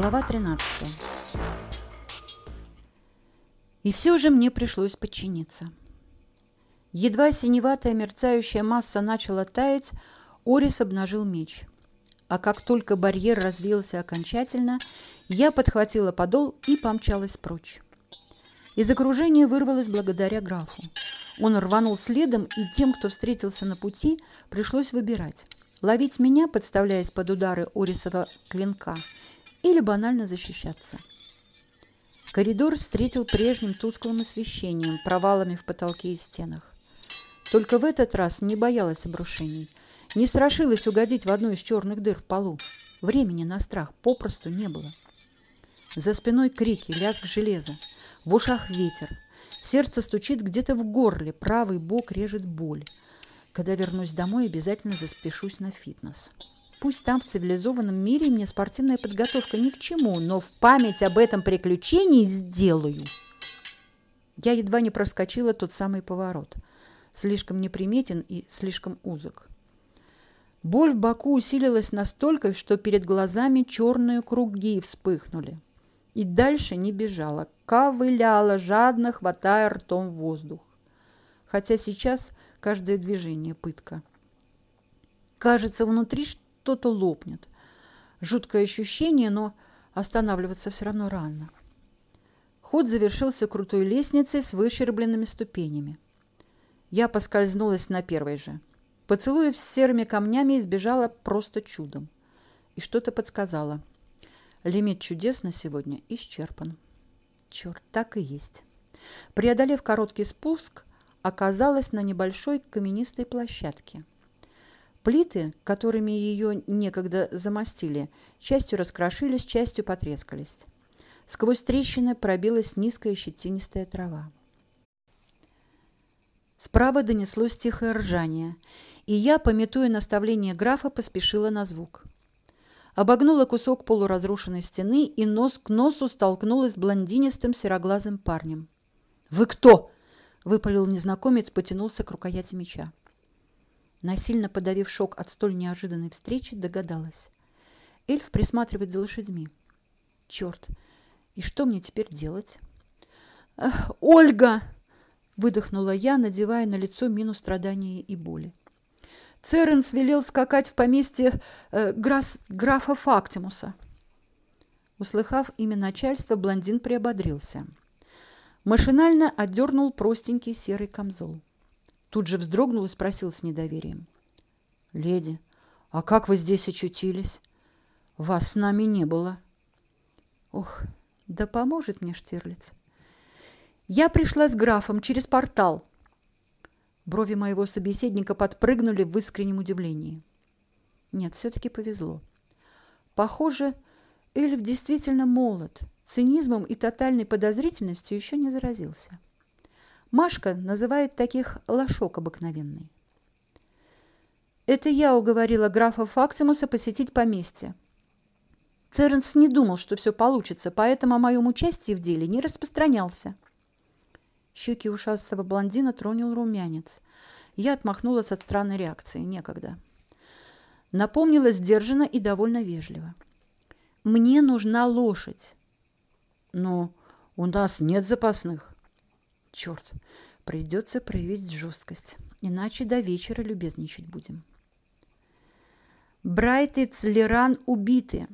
Глава 13. И все же мне пришлось подчиниться. Едва синеватая мерцающая масса начала таять, Орис обнажил меч. А как только барьер развился окончательно, я подхватила подол и помчалась прочь. Из окружения вырвалась благодаря графу. Он рванул следом, и тем, кто встретился на пути, пришлось выбирать – ловить меня, подставляясь под удары Орисова клинка – или банально защищаться. Коридор встретил прежним тусклым освещением, провалами в потолке и стенах. Только в этот раз не боялась обрушений, не страшилась угодить в одну из черных дыр в полу. Времени на страх попросту не было. За спиной крики, лязг железа, в ушах ветер. Сердце стучит где-то в горле, правый бок режет боль. Когда вернусь домой, обязательно заспешусь на фитнес. Пусть там, в цивилизованном мире, мне спортивная подготовка ни к чему, но в память об этом приключении сделаю. Я едва не проскочила тот самый поворот. Слишком неприметен и слишком узок. Боль в боку усилилась настолько, что перед глазами черные круги вспыхнули. И дальше не бежала, ковыляла, жадно хватая ртом воздух. Хотя сейчас каждое движение пытка. Кажется, внутри что-то лопнет. Жуткое ощущение, но останавливаться все равно рано. Ход завершился крутой лестницей с выщербленными ступенями. Я поскользнулась на первой же. Поцелуев с серыми камнями избежала просто чудом. И что-то подсказала. Лимит чудес на сегодня исчерпан. Черт, так и есть. Преодолев короткий спуск, оказалась на небольшой каменистой площадке. Плиты, которыми ее некогда замостили, частью раскрошились, частью потрескались. Сквозь трещины пробилась низкая щетинистая трава. Справа донеслось тихое ржание, и я, пометуя наставление графа, поспешила на звук. Обогнула кусок полуразрушенной стены и нос к носу столкнулась с блондинистым сероглазым парнем. «Вы кто?» – выпалил незнакомец, потянулся к рукояти меча. Насильно подавив шок от столь неожиданной встречи, догадалась. Эльф присматривает за лошадьми. Черт! И что мне теперь делать? Ольга! выдохнула я, надевая на лицо мину страдания и боли. Церенс велел скакать в поместье э, граф, графа Фактимуса. Услыхав имя начальства, блондин приободрился. Машинально отдернул простенький серый камзол. Тут же вздрогнул и спросил с недоверием. «Леди, а как вы здесь очутились? Вас с нами не было». «Ох, да поможет мне Штирлиц». «Я пришла с графом через портал». Брови моего собеседника подпрыгнули в искреннем удивлении. Нет, все-таки повезло. Похоже, эльф действительно молод, цинизмом и тотальной подозрительностью еще не заразился. Машка называет таких лошок обыкновенный. Это я уговорила графа Факсимуса посетить поместье. Церенс не думал, что все получится, поэтому о моем участии в деле не распространялся. Щеки ушастого блондина тронул румянец. Я отмахнулась от странной реакции. Некогда. Напомнила сдержанно и довольно вежливо. «Мне нужна лошадь». «Но у нас нет запасных». Черт, придется проявить жесткость, иначе до вечера любезничать будем. Брайт и Цлеран убиты.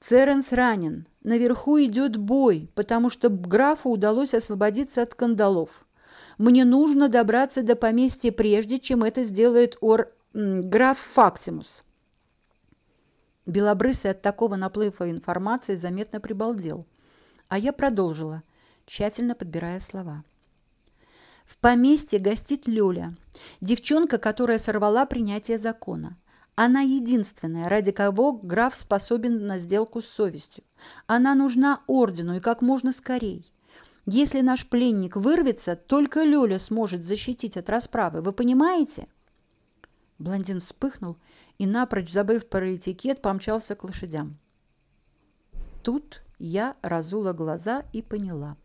Церенс ранен. Наверху идет бой, потому что графу удалось освободиться от кандалов. Мне нужно добраться до поместья прежде, чем это сделает ор граф Факсимус. Белобрысый от такого наплыва информации заметно прибалдел, а я продолжила, тщательно подбирая слова. В поместье гостит Лёля, девчонка, которая сорвала принятие закона. Она единственная, ради кого граф способен на сделку с совестью. Она нужна ордену и как можно скорей. Если наш пленник вырвется, только Лёля сможет защитить от расправы. Вы понимаете? Блондин вспыхнул и, напрочь забыв про этикет, помчался к лошадям. Тут я разула глаза и поняла.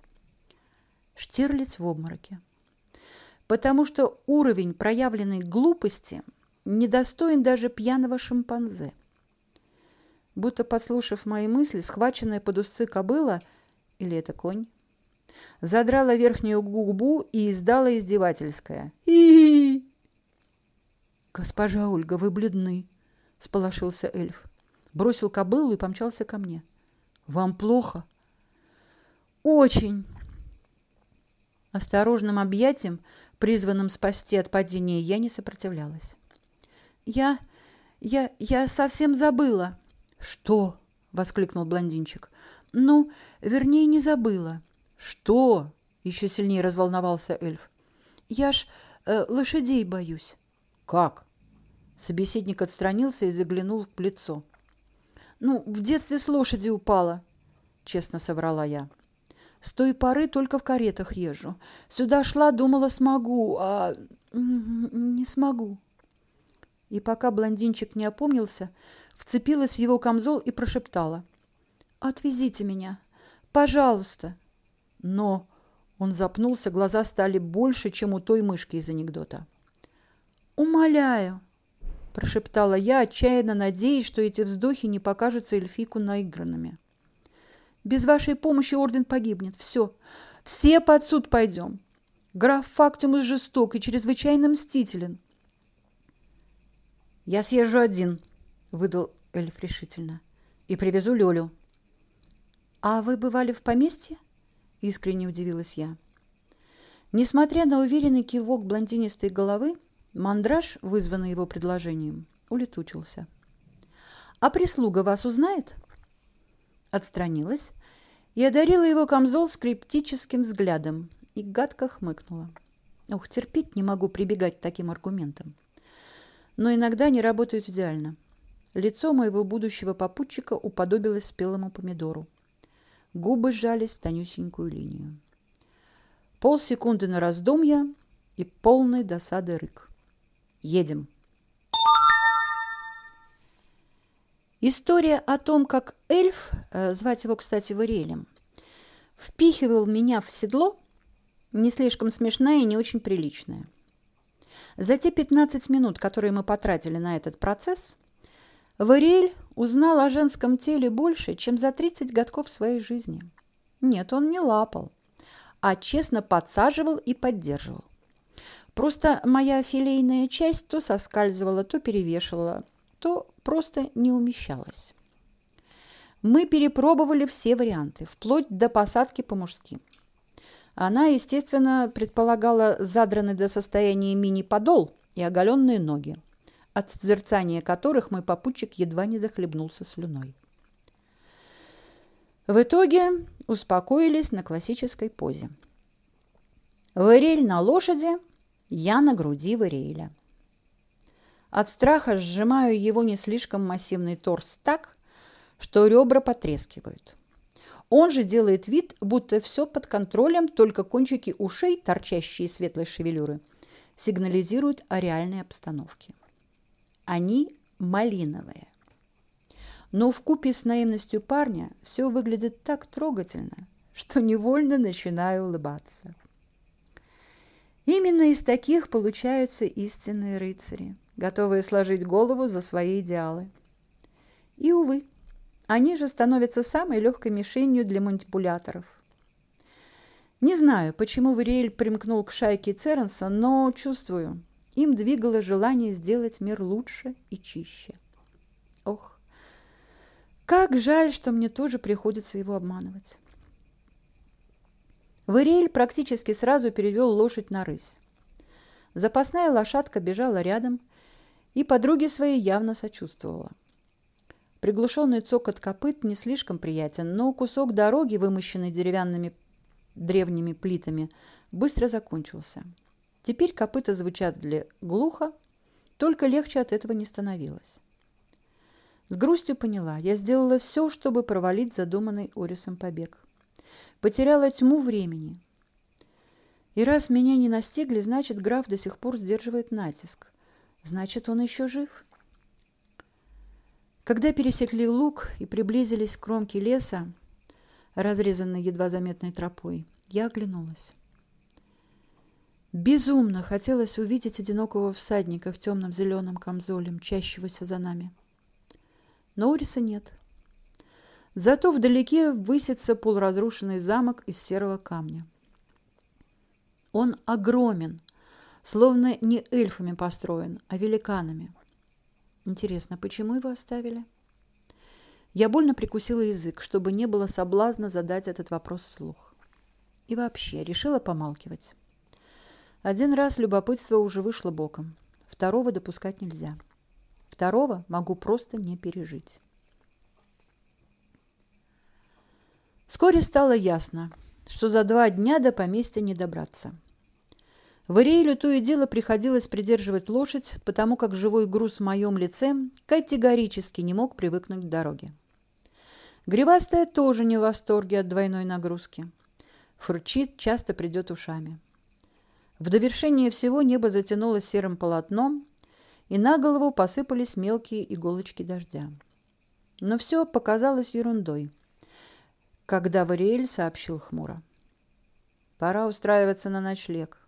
Штирлиц в обмороке потому что уровень проявленной глупости недостоин даже пьяного шимпанзе. будто подслушав мои мысли, схваченная под узцы кобыла, или это конь, задрала верхнюю губу и издала издевательское. и «Госпожа Ольга, вы бледны!» — сполошился эльф. Бросил кобылу и помчался ко мне. «Вам плохо?» «Очень!» Осторожным объятием, призванным спасти от падения, я не сопротивлялась. «Я... я... я совсем забыла!» «Что?» — воскликнул блондинчик. «Ну, вернее, не забыла». «Что?» — еще сильнее разволновался эльф. «Я ж э, лошадей боюсь». «Как?» Собеседник отстранился и заглянул в лицо. «Ну, в детстве с лошади упала», — честно соврала я. «С той поры только в каретах езжу. Сюда шла, думала, смогу, а не смогу». И пока блондинчик не опомнился, вцепилась в его камзол и прошептала. «Отвезите меня, пожалуйста». Но он запнулся, глаза стали больше, чем у той мышки из анекдота. «Умоляю», – прошептала я, отчаянно надеясь, что эти вздохи не покажутся эльфику наигранными. «Без вашей помощи орден погибнет. Все. Все под суд пойдем. Граф Фактиумус жесток и чрезвычайно мстителен». «Я съезжу один», – выдал эльф решительно, – «и привезу Лёлю». «А вы бывали в поместье?» – искренне удивилась я. Несмотря на уверенный кивок блондинистой головы, Мандраж, вызванный его предложением, улетучился. «А прислуга вас узнает?» Отстранилась и одарила его камзол скриптическим взглядом и гадко хмыкнула. Ух, терпеть не могу прибегать к таким аргументам. Но иногда они работают идеально. Лицо моего будущего попутчика уподобилось спелому помидору. Губы сжались в тонюсенькую линию. Полсекунды на раздумья и полной досады рык. Едем. История о том, как эльф, э, звать его, кстати, Вариэлем, впихивал меня в седло, не слишком смешная и не очень приличная. За те 15 минут, которые мы потратили на этот процесс, Вариэль узнал о женском теле больше, чем за 30 годков своей жизни. Нет, он не лапал, а честно подсаживал и поддерживал. Просто моя филейная часть то соскальзывала, то перевешивала, то просто не умещалась. Мы перепробовали все варианты, вплоть до посадки по-мужски. Она, естественно, предполагала задранный до состояния мини-подол и оголенные ноги, от созерцания которых мой попутчик едва не захлебнулся слюной. В итоге успокоились на классической позе. Варель на лошади – я на груди Вариэля. От страха сжимаю его не слишком массивный торс так, что ребра потрескивают. Он же делает вид, будто все под контролем, только кончики ушей, торчащие светлой шевелюры, сигнализируют о реальной обстановке. Они малиновые. Но в купе с наивностью парня все выглядит так трогательно, что невольно начинаю улыбаться. Именно из таких получаются истинные рыцари, готовые сложить голову за свои идеалы. И, увы, они же становятся самой легкой мишенью для манипуляторов. Не знаю, почему Вариэль примкнул к шайке Церенса, но чувствую, им двигало желание сделать мир лучше и чище. Ох, как жаль, что мне тоже приходится его обманывать. Вариэль практически сразу перевел лошадь на рысь. Запасная лошадка бежала рядом и подруге своей явно сочувствовала. Приглушенный цокот копыт не слишком приятен, но кусок дороги, вымощенный деревянными древними плитами, быстро закончился. Теперь копыта звучали глухо, только легче от этого не становилось. С грустью поняла, я сделала все, чтобы провалить задуманный Орисом побег потеряла тьму времени. И раз меня не настигли, значит, граф до сих пор сдерживает натиск. Значит, он еще жив. Когда пересекли луг и приблизились к кромке леса, разрезанной едва заметной тропой, я оглянулась. Безумно хотелось увидеть одинокого всадника в темном зеленом камзоле, мчащегося за нами. Но Уриса нет. — Зато вдалеке высится полуразрушенный замок из серого камня. Он огромен, словно не эльфами построен, а великанами. Интересно, почему его оставили? Я больно прикусила язык, чтобы не было соблазна задать этот вопрос вслух. И вообще, решила помалкивать. Один раз любопытство уже вышло боком. Второго допускать нельзя. Второго могу просто не пережить. Вскоре стало ясно, что за два дня до поместья не добраться. В Ирейлю то и дело приходилось придерживать лошадь, потому как живой груз в моем лице категорически не мог привыкнуть к дороге. Гривастая тоже не в восторге от двойной нагрузки. Фурчит, часто придет ушами. В довершение всего небо затянулось серым полотном, и на голову посыпались мелкие иголочки дождя. Но все показалось ерундой, когда Вариэль сообщил хмуро. «Пора устраиваться на ночлег»,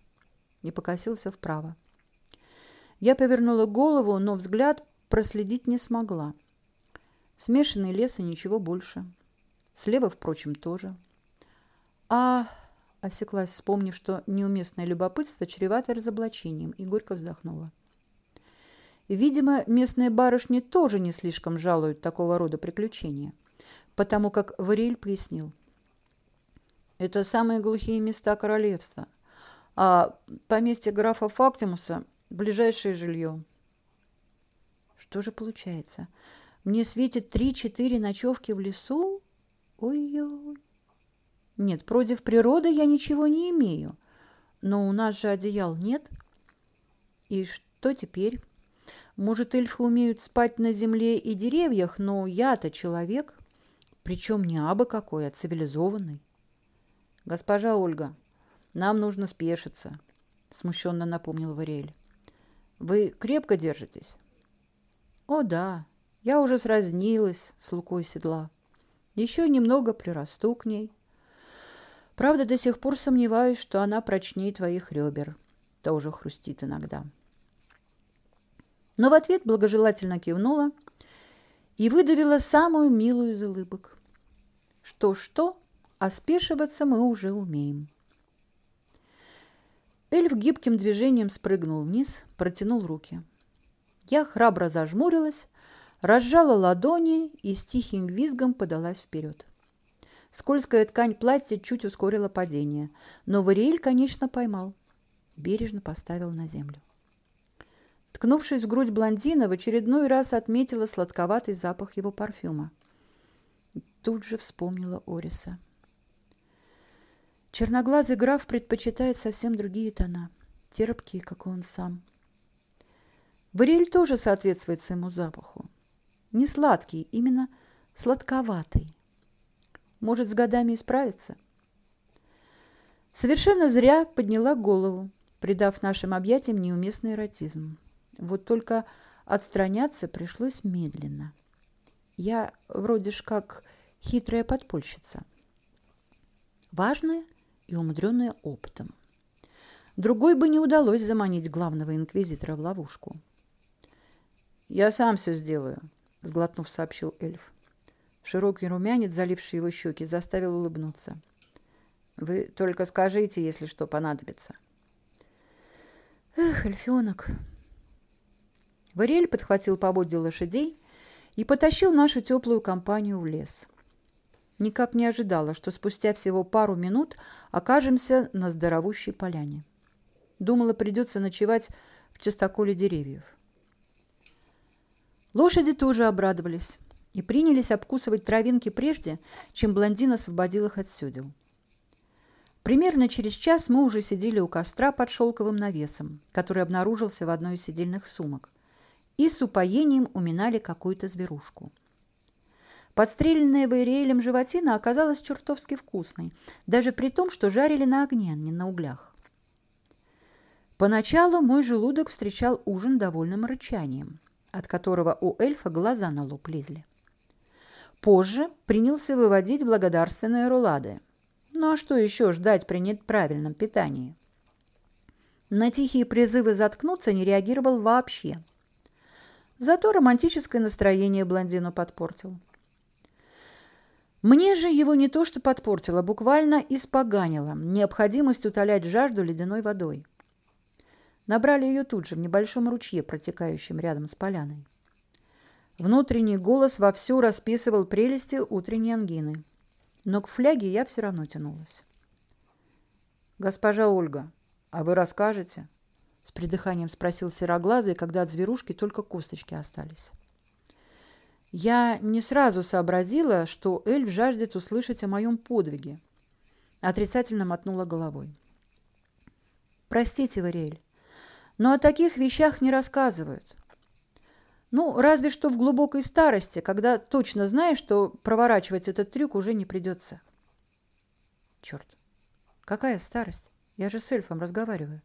и покосился вправо. Я повернула голову, но взгляд проследить не смогла. Смешанный лес и ничего больше. Слева, впрочем, тоже. А осеклась, вспомнив, что неуместное любопытство чревато разоблачением, и горько вздохнула. Видимо, местные барышни тоже не слишком жалуют такого рода приключения, потому как Вариль пояснил. Это самые глухие места королевства – а поместье графа Фактимуса – ближайшее жилье. Что же получается? Мне светит три-четыре ночевки в лесу? Ой-ой. Нет, против природы я ничего не имею. Но у нас же одеял нет. И что теперь? Может, эльфы умеют спать на земле и деревьях, но я-то человек, причем не абы какой, а цивилизованный. Госпожа Ольга, нам нужно спешиться, смущенно напомнил Варель. Вы крепко держитесь? О, да. Я уже сразнилась с Лукой седла. Еще немного прирасту к ней. Правда, до сих пор сомневаюсь, что она прочнее твоих ребер. Тоже хрустит иногда. Но в ответ благожелательно кивнула и выдавила самую милую из улыбок. Что-что, а спешиваться мы уже умеем. Эльф гибким движением спрыгнул вниз, протянул руки. Я храбро зажмурилась, разжала ладони и с тихим визгом подалась вперед. Скользкая ткань платья чуть ускорила падение, но Вариэль, конечно, поймал. Бережно поставил на землю. Ткнувшись в грудь блондина, в очередной раз отметила сладковатый запах его парфюма. тут же вспомнила Ориса. Черноглазый граф предпочитает совсем другие тона, терпкие, как и он сам. Варель тоже соответствует своему запаху. Не сладкий, именно сладковатый. Может, с годами исправиться? Совершенно зря подняла голову, придав нашим объятиям неуместный эротизм. Вот только отстраняться пришлось медленно. Я вроде ж как хитрая подпольщица. Важное и умудренная опытом. Другой бы не удалось заманить главного инквизитора в ловушку. «Я сам все сделаю», – сглотнув, сообщил эльф. Широкий румянец, заливший его щеки, заставил улыбнуться. «Вы только скажите, если что понадобится». «Эх, эльфенок!» Варель подхватил поводья лошадей и потащил нашу теплую компанию в лес. Никак не ожидала, что спустя всего пару минут окажемся на здоровущей поляне. Думала, придется ночевать в частоколе деревьев. Лошади тоже обрадовались и принялись обкусывать травинки прежде, чем блондин освободил их от сёдел. Примерно через час мы уже сидели у костра под шелковым навесом, который обнаружился в одной из сидельных сумок, и с упоением уминали какую-то зверушку – Подстреленная Вейриэлем животина оказалась чертовски вкусной, даже при том, что жарили на огне, а не на углях. Поначалу мой желудок встречал ужин довольным рычанием, от которого у эльфа глаза на лоб лезли. Позже принялся выводить благодарственные рулады. Ну а что еще ждать при неправильном питании? На тихие призывы заткнуться не реагировал вообще. Зато романтическое настроение блондину подпортил. Мне же его не то что подпортило, буквально испоганило необходимость утолять жажду ледяной водой. Набрали ее тут же, в небольшом ручье, протекающем рядом с поляной. Внутренний голос вовсю расписывал прелести утренней ангины. Но к фляге я все равно тянулась. «Госпожа Ольга, а вы расскажете?» С придыханием спросил Сероглазый, когда от зверушки только косточки остались. Я не сразу сообразила, что эльф жаждет услышать о моем подвиге. Отрицательно мотнула головой. Простите, Вариэль, но о таких вещах не рассказывают. Ну, разве что в глубокой старости, когда точно знаешь, что проворачивать этот трюк уже не придется. Черт, какая старость? Я же с эльфом разговариваю.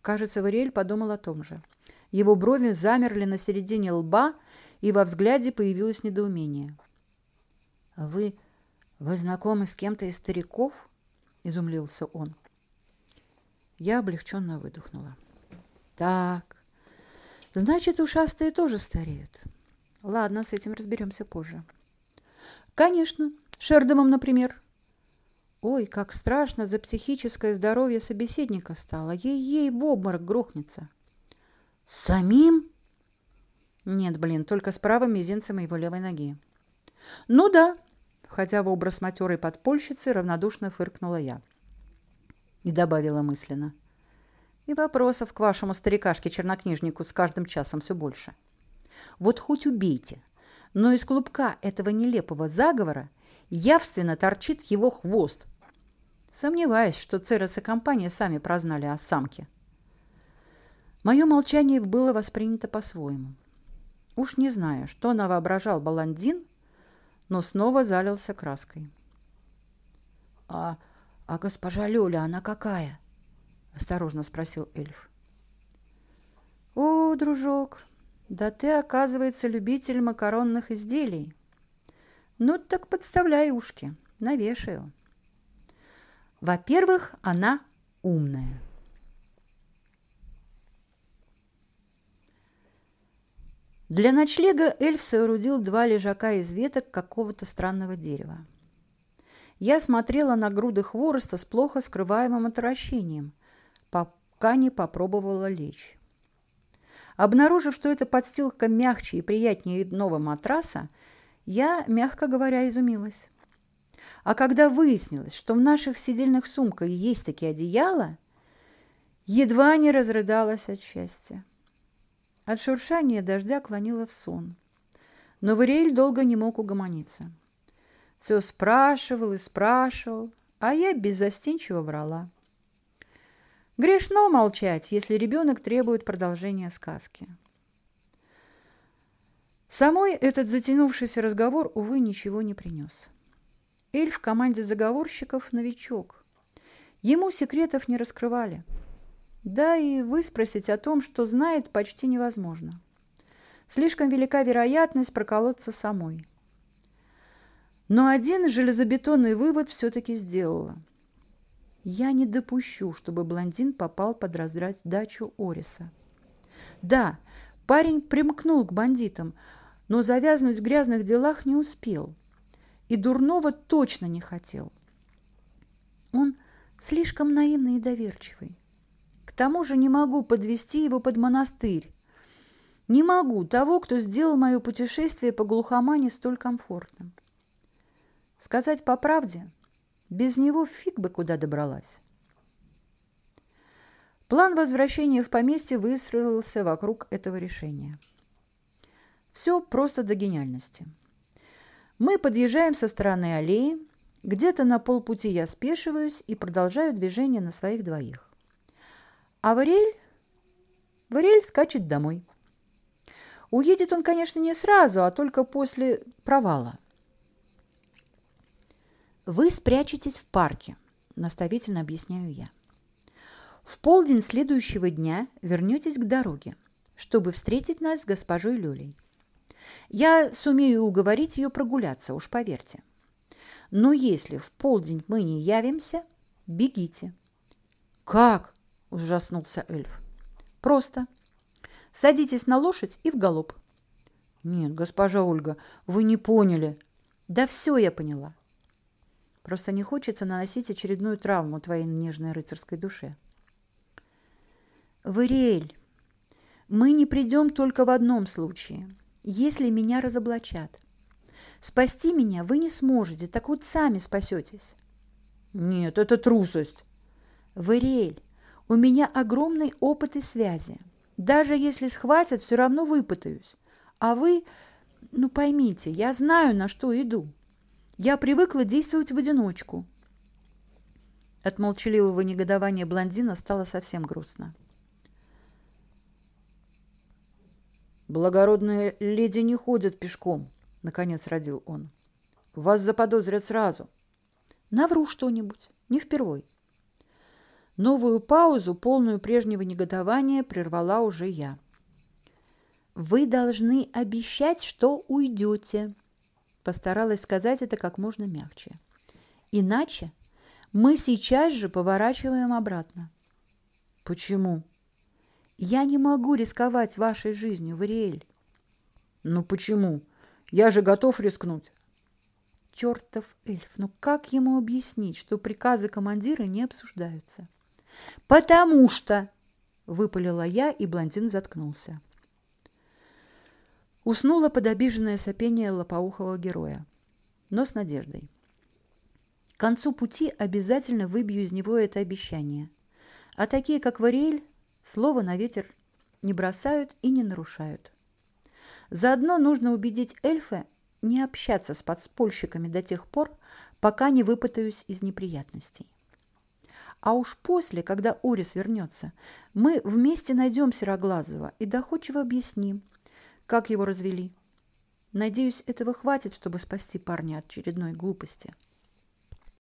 Кажется, Вариэль подумал о том же. Его брови замерли на середине лба, и во взгляде появилось недоумение. «Вы... вы знакомы с кем-то из стариков?» – изумлился он. Я облегченно выдохнула. «Так, значит, ушастые тоже стареют. Ладно, с этим разберемся позже». «Конечно, Шердомом, например». Ой, как страшно за психическое здоровье собеседника стало. Ей-ей в обморок грохнется. «Самим?» Нет, блин, только с правым мизинцем его левой ноги. Ну да, входя в образ матерой подпольщицы, равнодушно фыркнула я. И добавила мысленно. И вопросов к вашему старикашке-чернокнижнику с каждым часом все больше. Вот хоть убейте, но из клубка этого нелепого заговора явственно торчит его хвост. Сомневаюсь, что Церес и компания сами прознали о самке. Мое молчание было воспринято по-своему. Уж не знаю, что воображал Баландин, но снова залился краской. А а госпожа Лёля, она какая? осторожно спросил эльф. О, дружок, да ты, оказывается, любитель макаронных изделий. Ну так подставляй ушки, навешаю. Во-первых, она умная. Для ночлега эльф соорудил два лежака из веток какого-то странного дерева. Я смотрела на груды хвороста с плохо скрываемым отвращением, пока не попробовала лечь. Обнаружив, что эта подстилка мягче и приятнее иного матраса, я, мягко говоря, изумилась. А когда выяснилось, что в наших сидельных сумках есть такие одеяла, едва не разрыдалась от счастья. От шуршания дождя клонило в сон. Но Вариэль долго не мог угомониться. Все спрашивал и спрашивал, а я беззастенчиво врала. Грешно молчать, если ребенок требует продолжения сказки. Самой этот затянувшийся разговор, увы, ничего не принес. Эльф в команде заговорщиков – новичок. Ему секретов не раскрывали – да и выспросить о том, что знает, почти невозможно. Слишком велика вероятность проколоться самой. Но один железобетонный вывод все-таки сделала. Я не допущу, чтобы блондин попал под раздачу Ориса. Да, парень примкнул к бандитам, но завязнуть в грязных делах не успел. И дурного точно не хотел. Он слишком наивный и доверчивый тому же не могу подвести его под монастырь. Не могу того, кто сделал мое путешествие по глухомане столь комфортным. Сказать по правде, без него фиг бы куда добралась. План возвращения в поместье выстроился вокруг этого решения. Все просто до гениальности. Мы подъезжаем со стороны аллеи, где-то на полпути я спешиваюсь и продолжаю движение на своих двоих. А Варель? Варель скачет домой. Уедет он, конечно, не сразу, а только после провала. Вы спрячетесь в парке, наставительно объясняю я. В полдень следующего дня вернетесь к дороге, чтобы встретить нас с госпожой Лёлей. Я сумею уговорить ее прогуляться, уж поверьте. Но если в полдень мы не явимся, бегите. Как? Ужаснулся эльф. Просто садитесь на лошадь и в галоп. Нет, госпожа Ольга, вы не поняли. Да все я поняла. Просто не хочется наносить очередную травму твоей нежной рыцарской душе. Вариэль, мы не придем только в одном случае, если меня разоблачат. Спасти меня вы не сможете, так вот сами спасетесь. Нет, это трусость. Вариэль, у меня огромный опыт и связи. Даже если схватят, все равно выпутаюсь. А вы, ну поймите, я знаю, на что иду. Я привыкла действовать в одиночку. От молчаливого негодования блондина стало совсем грустно. Благородные леди не ходят пешком, наконец родил он. Вас заподозрят сразу. Навру что-нибудь, не впервой. Новую паузу, полную прежнего негодования, прервала уже я. Вы должны обещать, что уйдете. Постаралась сказать это как можно мягче. Иначе мы сейчас же поворачиваем обратно. Почему? Я не могу рисковать вашей жизнью, Вариэль. Ну почему? Я же готов рискнуть. Чертов эльф, ну как ему объяснить, что приказы командира не обсуждаются? Потому что, выпалила я, и блондин заткнулся. Уснула под обиженное сопение лопоухого героя, но с надеждой. К концу пути обязательно выбью из него это обещание. А такие, как Вариэль, слово на ветер не бросают и не нарушают. Заодно нужно убедить эльфа не общаться с подспольщиками до тех пор, пока не выпутаюсь из неприятностей. А уж после, когда Орис вернется, мы вместе найдем Сероглазого и доходчиво объясним, как его развели. Надеюсь, этого хватит, чтобы спасти парня от очередной глупости.